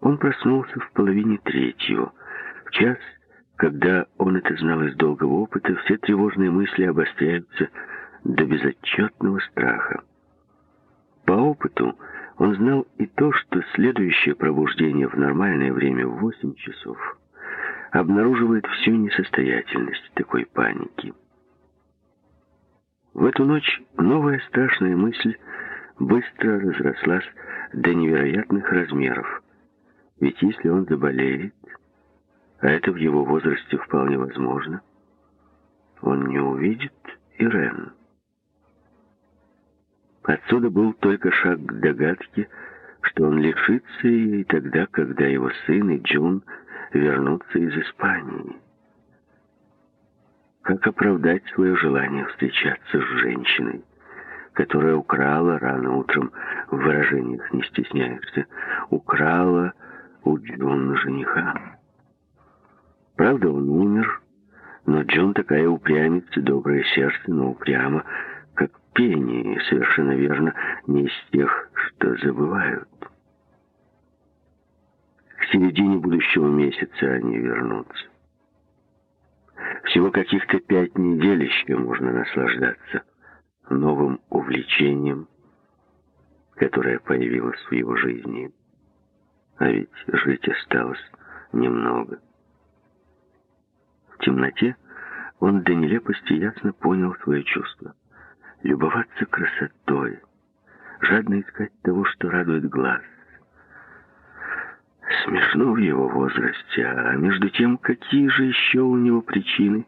Он проснулся в половине третьего. В час, когда он это знал из долгого опыта, все тревожные мысли обостряются до безотчетного страха. По опыту он знал и то, что следующее пробуждение в нормальное время в 8 часов обнаруживает всю несостоятельность такой паники. В эту ночь новая страшная мысль быстро разрослась до невероятных размеров. Ведь если он заболеет, а это в его возрасте вполне возможно, он не увидит Ирен. Отсюда был только шаг к догадке, что он лишится ее тогда, когда его сын и Джун вернутся из Испании. Как оправдать свое желание встречаться с женщиной, которая украла рано утром, в выражениях не стесняешься, украла у Джун жениха? Правда, он умер, но Джун такая упрямица, доброе сердце, но упрямо, как пение, совершенно верно, не из тех, что забывают. К середине будущего месяца они вернутся. Всего каких-то пять недель еще можно наслаждаться новым увлечением, которое появилось в его жизни. А ведь жить осталось немного. В темноте он до нелепости ясно понял свое чувство любоваться красотой, жадно искать того, что радует глаз. Смешно в его возрасте, а между тем, какие же еще у него причины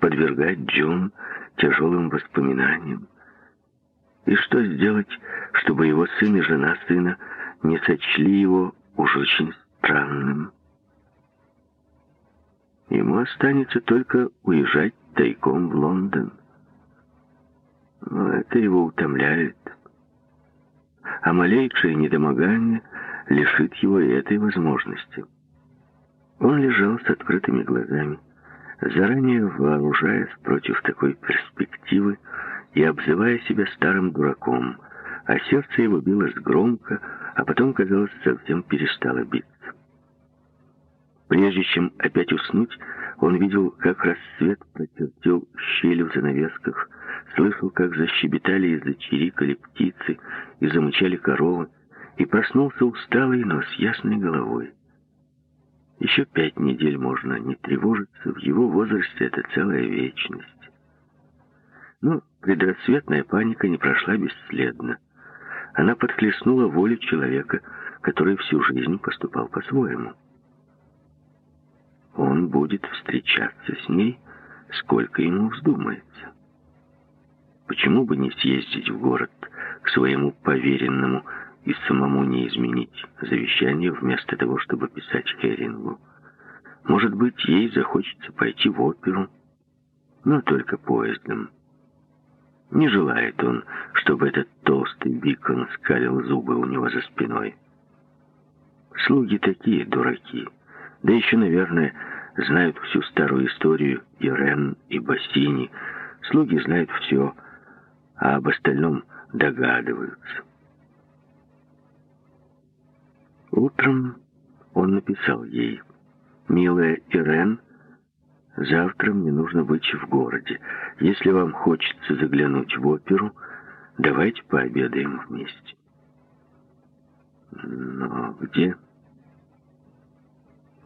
подвергать Джун тяжелым воспоминаниям? И что сделать, чтобы его сын и жена сына не сочли его уж очень странным? Ему останется только уезжать тайком в Лондон. Но это его утомляет. А малейшее недомогание лишит его и этой возможности. Он лежал с открытыми глазами, заранее вооружаясь против такой перспективы и обзывая себя старым дураком, а сердце его билось громко, а потом, казалось, совсем перестало биться. Прежде чем опять уснуть, он видел, как рассвет протертел щели в занавесках, слышал, как защебетали и зачирикали птицы и замычали коровы, и проснулся усталый, но с ясной головой. Еще пять недель можно не тревожиться, в его возрасте это целая вечность. Но предрассветная паника не прошла бесследно. Она подхлестнула волю человека, который всю жизнь поступал по-своему. Он будет встречаться с ней, сколько ему вздумается. Почему бы не съездить в город к своему поверенному и самому не изменить завещание вместо того, чтобы писать Херингу? Может быть, ей захочется пойти в оперу, но только поездом. Не желает он, чтобы этот толстый бикон скалил зубы у него за спиной. Слуги такие дураки. Да еще, наверное, знают всю старую историю Ирен и Бассини. Слуги знают все, а об остальном догадываются. Утром он написал ей, «Милая Ирен, завтра мне нужно быть в городе. Если вам хочется заглянуть в оперу, давайте пообедаем вместе». Но где?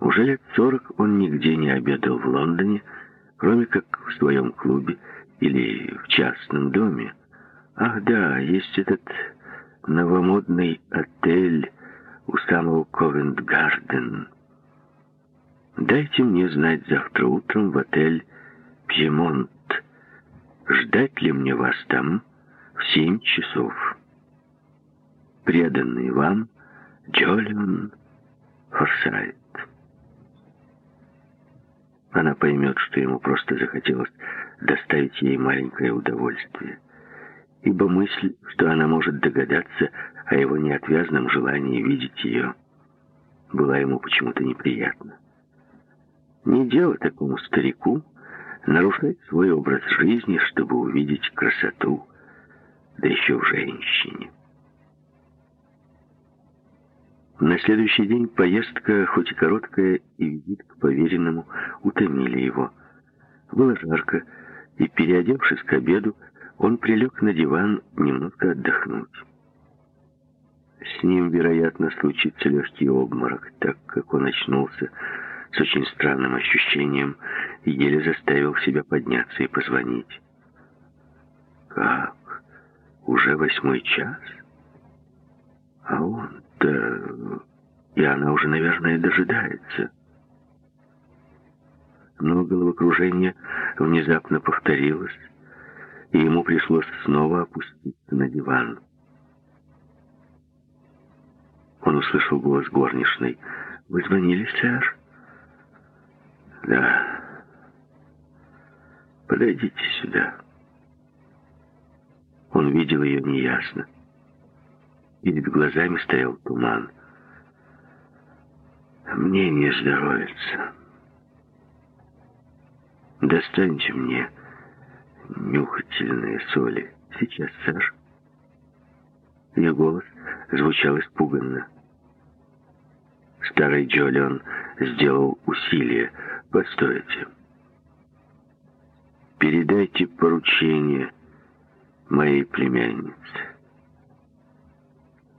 Уже лет сорок он нигде не обедал в Лондоне, кроме как в своем клубе или в частном доме. Ах да, есть этот новомодный отель у самого Ковент-Гарден. Дайте мне знать завтра утром в отель «Пьемонт». Ждать ли мне вас там в семь часов? Преданный вам Джолион Форсайт. Она поймет, что ему просто захотелось доставить ей маленькое удовольствие ибо мысль, что она может догадаться о его неотвязном желании видеть ее, была ему почему-то неприятна. Не дело такому старику нарушать свой образ жизни, чтобы увидеть красоту, да еще в женщине. На следующий день поездка, хоть и короткая, и визит к поверенному утомили его. Было жарко, и, переодевшись к обеду, он прилег на диван немного отдохнуть. С ним, вероятно, случится легкий обморок, так как он очнулся с очень странным ощущением еле заставил себя подняться и позвонить. Как? Уже восьмой час? А он-то... И она уже, наверное, дожидается. Но головокружение внезапно повторилось, и ему пришлось снова опуститься на диван. Он услышал голос горничной. «Вы звонили, сэр?» «Да. Подойдите сюда». Он видел ее неясно. Перед глазами стоял туман. «Мне не здоровится. Достаньте мне нюхательные соли. Сейчас, сэр». Ее голос звучал испуганно. Старый Джолион сделал усилие. «Постойте. Передайте поручение моей племяннице.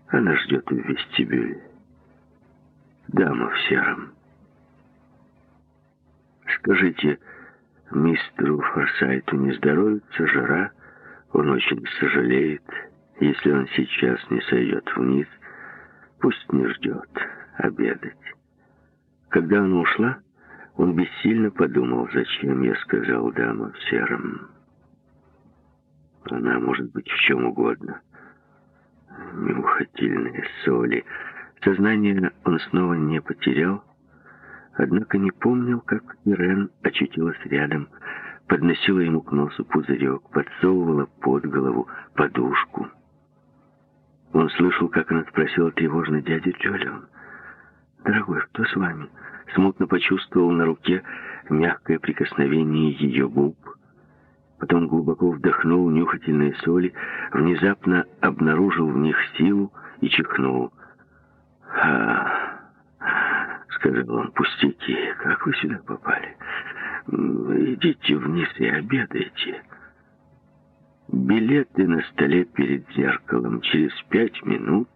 Она ждет в вестибюле. Дама в сером. Скажите, мистеру Форсайту не здоровится, жара, он очень сожалеет, если он сейчас не сойдет вниз, пусть не ждет обедать. Когда она ушла, он бессильно подумал, зачем я сказал дама в сером. Она может быть в чем угодно. Нюхательные соли. Сознание он снова не потерял, однако не помнил, как Ирен очутилась рядом, подносила ему к носу пузырек, подсовывала под голову подушку. Он слышал, как она спросила тревожно дядю Джолион. «Дорогой, что с вами?» Смутно почувствовал на руке мягкое прикосновение ее губ. Потом глубоко вдохнул нюхательные соли, внезапно обнаружил в них силу и чихнул. «А, — сказал он, — пустяки, как вы сюда попали? Идите вниз и обедайте. Билеты на столе перед зеркалом. Через пять минут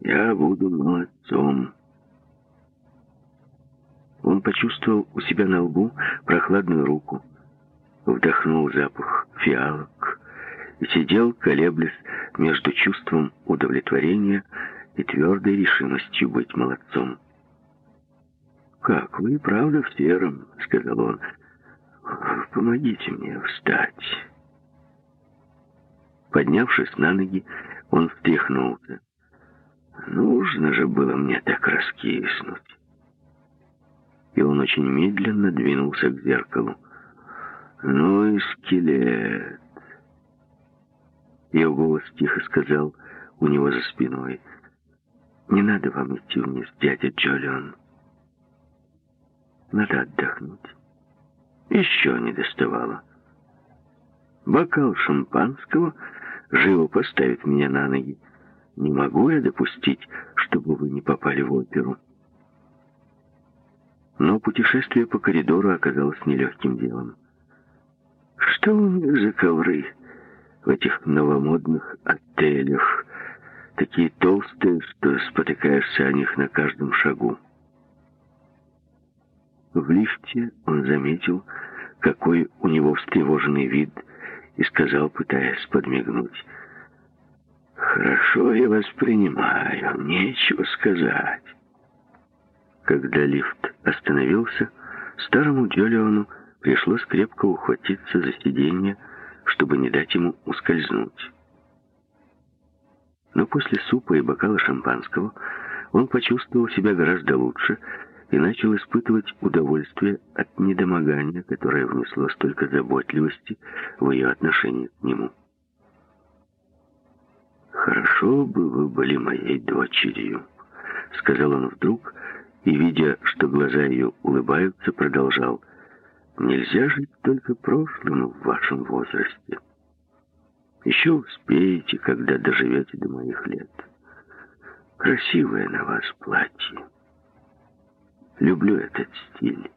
я буду молодцом». Он почувствовал у себя на лбу прохладную руку вдохнул запах фиалок и сидел, колеблясь между чувством удовлетворения и твердой решимостью быть молодцом. «Как, вы правда в сером?» — сказал он. «Помогите мне встать». Поднявшись на ноги, он встряхнулся. «Нужно же было мне так раскиснуть». Очень медленно двинулся к зеркалу. «Ну и скелет!» Ее голос тихо сказал у него за спиной. «Не надо вам идти вниз, дядя Джолион. Надо отдохнуть». Еще не доставало. Бокал шампанского живо поставит меня на ноги. Не могу я допустить, чтобы вы не попали в оперу. Но путешествие по коридору оказалось нелегким делом. Что у них за ковры в этих новомодных отелях? Такие толстые, что спотыкаешься о них на каждом шагу. В лифте он заметил, какой у него встревоженный вид, и сказал, пытаясь подмигнуть, «Хорошо я вас принимаю, нечего сказать». Когда лифт остановился, старому Джолиону пришлось крепко ухватиться за сиденье, чтобы не дать ему ускользнуть. Но после супа и бокала шампанского он почувствовал себя гораздо лучше и начал испытывать удовольствие от недомогания, которое внесло столько заботливости в ее отношении к нему. «Хорошо бы вы были моей дочерью», — сказал он вдруг, и, видя, что глаза ее улыбаются, продолжал — Нельзя жить только прошлым в вашем Красивое на вас платье. Люблю этот стиль.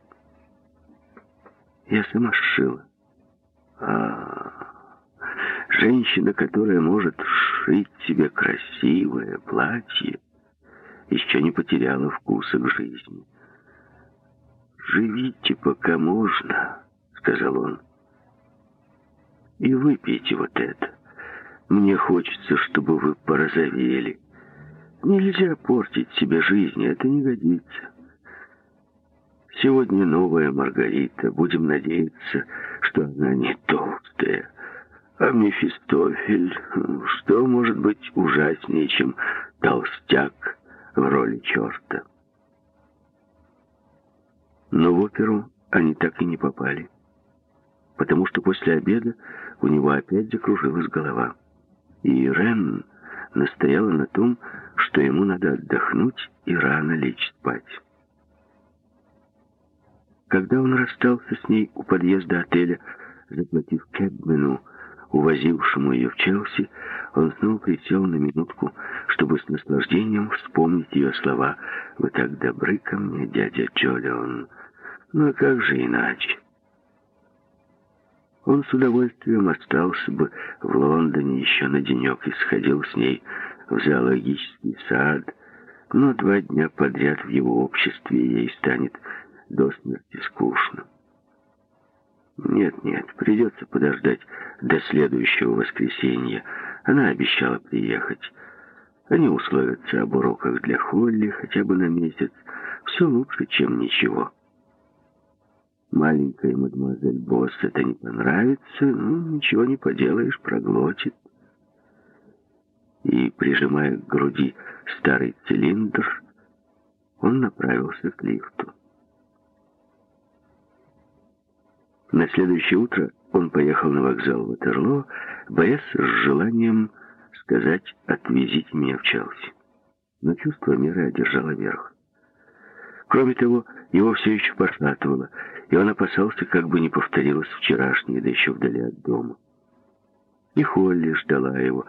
Я сама сшила. А, женщина, которая может сшить себе красивое платье, еще не потеряла вкуса к жизни. «Живите, пока можно», — сказал он. «И выпейте вот это. Мне хочется, чтобы вы порозовели. Нельзя портить себе жизнь, это не годится. Сегодня новая Маргарита. Будем надеяться, что она не толстая. А Мефистофель, что может быть ужаснее, чем толстяк в роли черта? Но в оперу они так и не попали, потому что после обеда у него опять закружилась голова. И Рен настояла на том, что ему надо отдохнуть и рано лечь спать. Когда он расстался с ней у подъезда отеля, заплатив кэбмену, увозившему ее в Челси, он снова присел на минутку, чтобы с наслаждением вспомнить ее слова «Вы так добры ко мне, дядя Джолион». Ну а как же иначе? Он с удовольствием остался бы в Лондоне еще на денек и сходил с ней в зоологический сад, но два дня подряд в его обществе ей станет до смерти скучно. Нет, нет, придется подождать до следующего воскресенья. Она обещала приехать. Они условятся об уроках для Холли хотя бы на месяц. Все лучше, чем ничего. Маленькая мадемуазель Босс это не понравится, ну, ничего не поделаешь, проглотит. И, прижимая к груди старый цилиндр, он направился к лифту. На следующее утро он поехал на вокзал Ватерлоо, боясь с желанием сказать «отвезите меня в Челси». Но чувство меры одержало верх. Кроме того, его все еще пошатывало, и он опасался, как бы не повторилось вчерашнее, да еще вдали от дома. И Холли ждала его,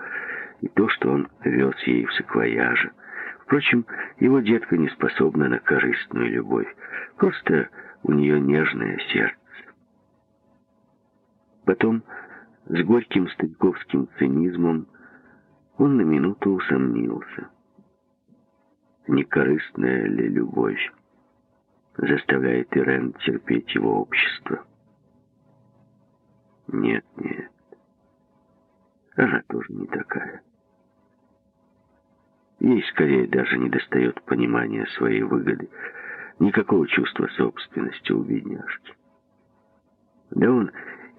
и то, что он вез ей в саквояже. Впрочем, его детка не способна на корыстную любовь, просто у нее нежное сердце. Потом, с горьким стариковским цинизмом, он на минуту усомнился. Некорыстная ли любовь заставляет Ирен терпеть его общество? Нет, нет. Она тоже не такая. Ей скорее даже не достает понимания своей выгоды, никакого чувства собственности у бедняжки. Да он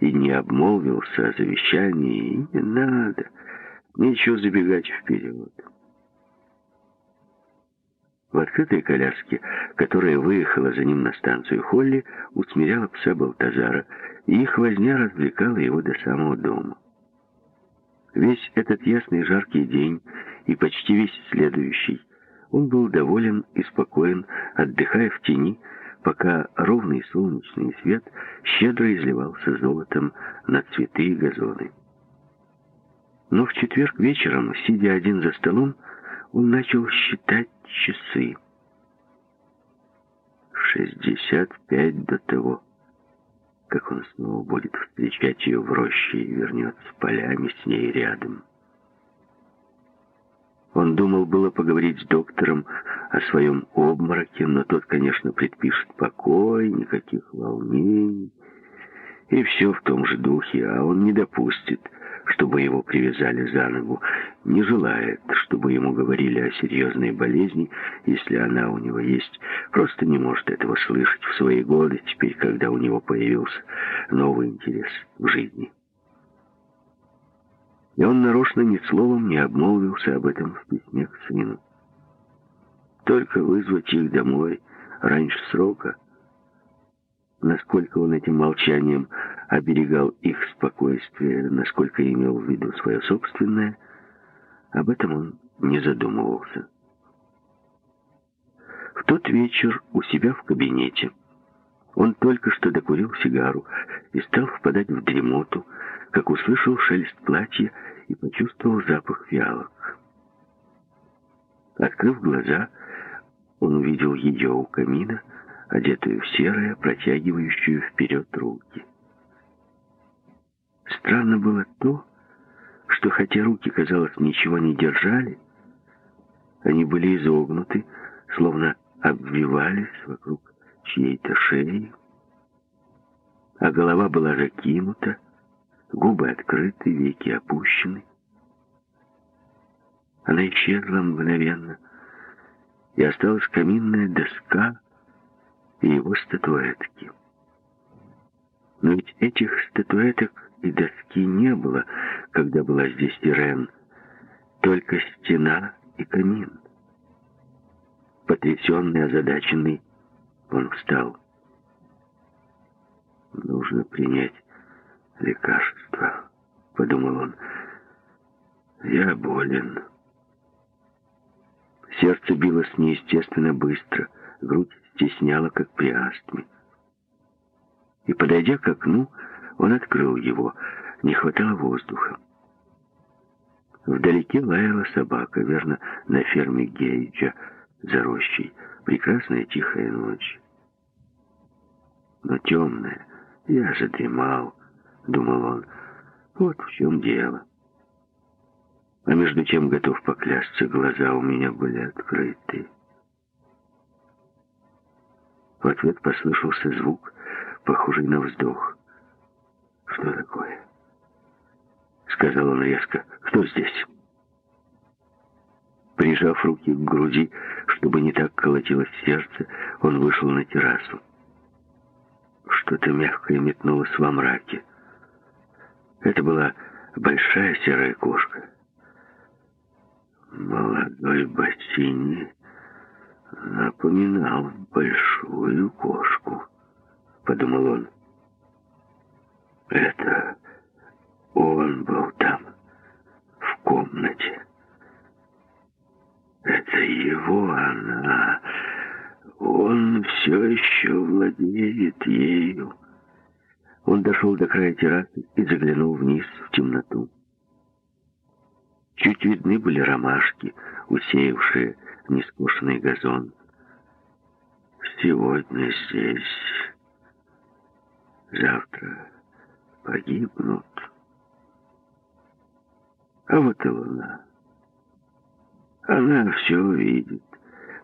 и не обмолвился о завещании, не надо. Нечего забегать вперед. В открытой коляске, которая выехала за ним на станцию Холли, усмиряла пса Балтазара, и их возня развлекала его до самого дома. Весь этот ясный жаркий день и почти весь следующий он был доволен и спокоен, отдыхая в тени, пока ровный солнечный свет щедро изливался золотом на цветы и газоны. Но в четверг вечером, сидя один за столом, он начал считать часы. Шестьдесят пять до того, как он снова будет встречать ее в роще и вернется полями с ней рядом. Он думал было поговорить с доктором о своем обмороке, но тот, конечно, предпишет покой, никаких волнений. И все в том же духе, а он не допустит, чтобы его привязали за ногу, не желает, чтобы ему говорили о серьезной болезни, если она у него есть, просто не может этого слышать в свои годы, теперь, когда у него появился новый интерес в жизни. И он нарочно ни словом не обмолвился об этом в письме к сыну. Только вызвать их домой раньше срока. Насколько он этим молчанием оберегал их спокойствие, насколько имел в виду свое собственное, об этом он не задумывался. В тот вечер у себя в кабинете он только что докурил сигару и стал впадать в дремоту, как услышал шелест платья и почувствовал запах фиалок. Открыв глаза, он увидел ее у камина, одетую в серое, протягивающую вперед руки. Странно было то, что хотя руки, казалось, ничего не держали, они были изогнуты, словно обвивались вокруг чьей-то шеи, а голова была закинута, губы открыты, веки опущены. Она исчезла мгновенно, и осталась каминная доска и его статуэтки. Но ведь этих статуэток и доски не было, когда была здесь Ирен, только стена и камин. Потрясенный, озадаченный, он встал. «Нужно принять лекарство», — подумал он. «Я болен». Сердце билось неестественно быстро, грудь стесняла, как при астме. И, подойдя к окну, он открыл его. Не хватало воздуха. Вдалеке лаяла собака, верно, на ферме Гейджа за рощей. Прекрасная тихая ночь. Но темная. Я задремал, думал он. Вот в чем дело. А между тем, готов поклясться, глаза у меня были открыты. В ответ послышался звук, похожий на вздох. «Что такое?» Сказал он резко. «Кто здесь?» Прижав руки к груди, чтобы не так колотилось сердце, он вышел на террасу. Что-то мягкое метнулось во мраке. Это была большая серая кошка. Молодой Бассини напоминал большую кошку, подумал он. Это он был там, в комнате. Это его она. Он все еще владеет ею. Он дошел до края террасы и заглянул вниз в темноту. Чуть видны были ромашки, усеявшие нескошенный газон. Сегодня здесь, завтра погибнут. А вот и луна. Она все видит,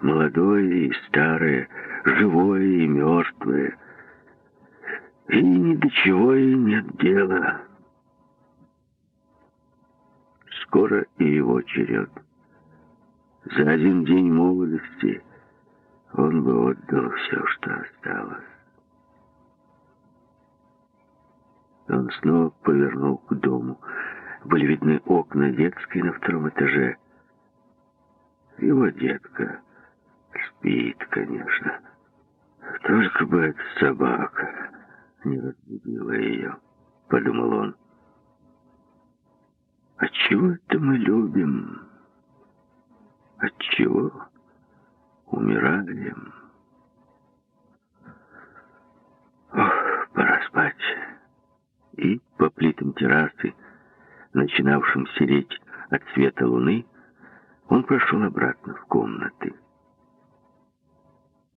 молодое и старое, живое и мертвое. И ни до чего ей нет дела скоро и его черед. За один день молодости он бы отдал все, что осталось. Он снова повернул к дому. Были видны окна детской на втором этаже. Его детка спит, конечно. Только бы эта собака не разбудила ее, подумал он. Отчего это мы любим? Отчего умираем? Ох, пора спать. И по плитам террасы, начинавшим сереть от света луны, он прошел обратно в комнаты.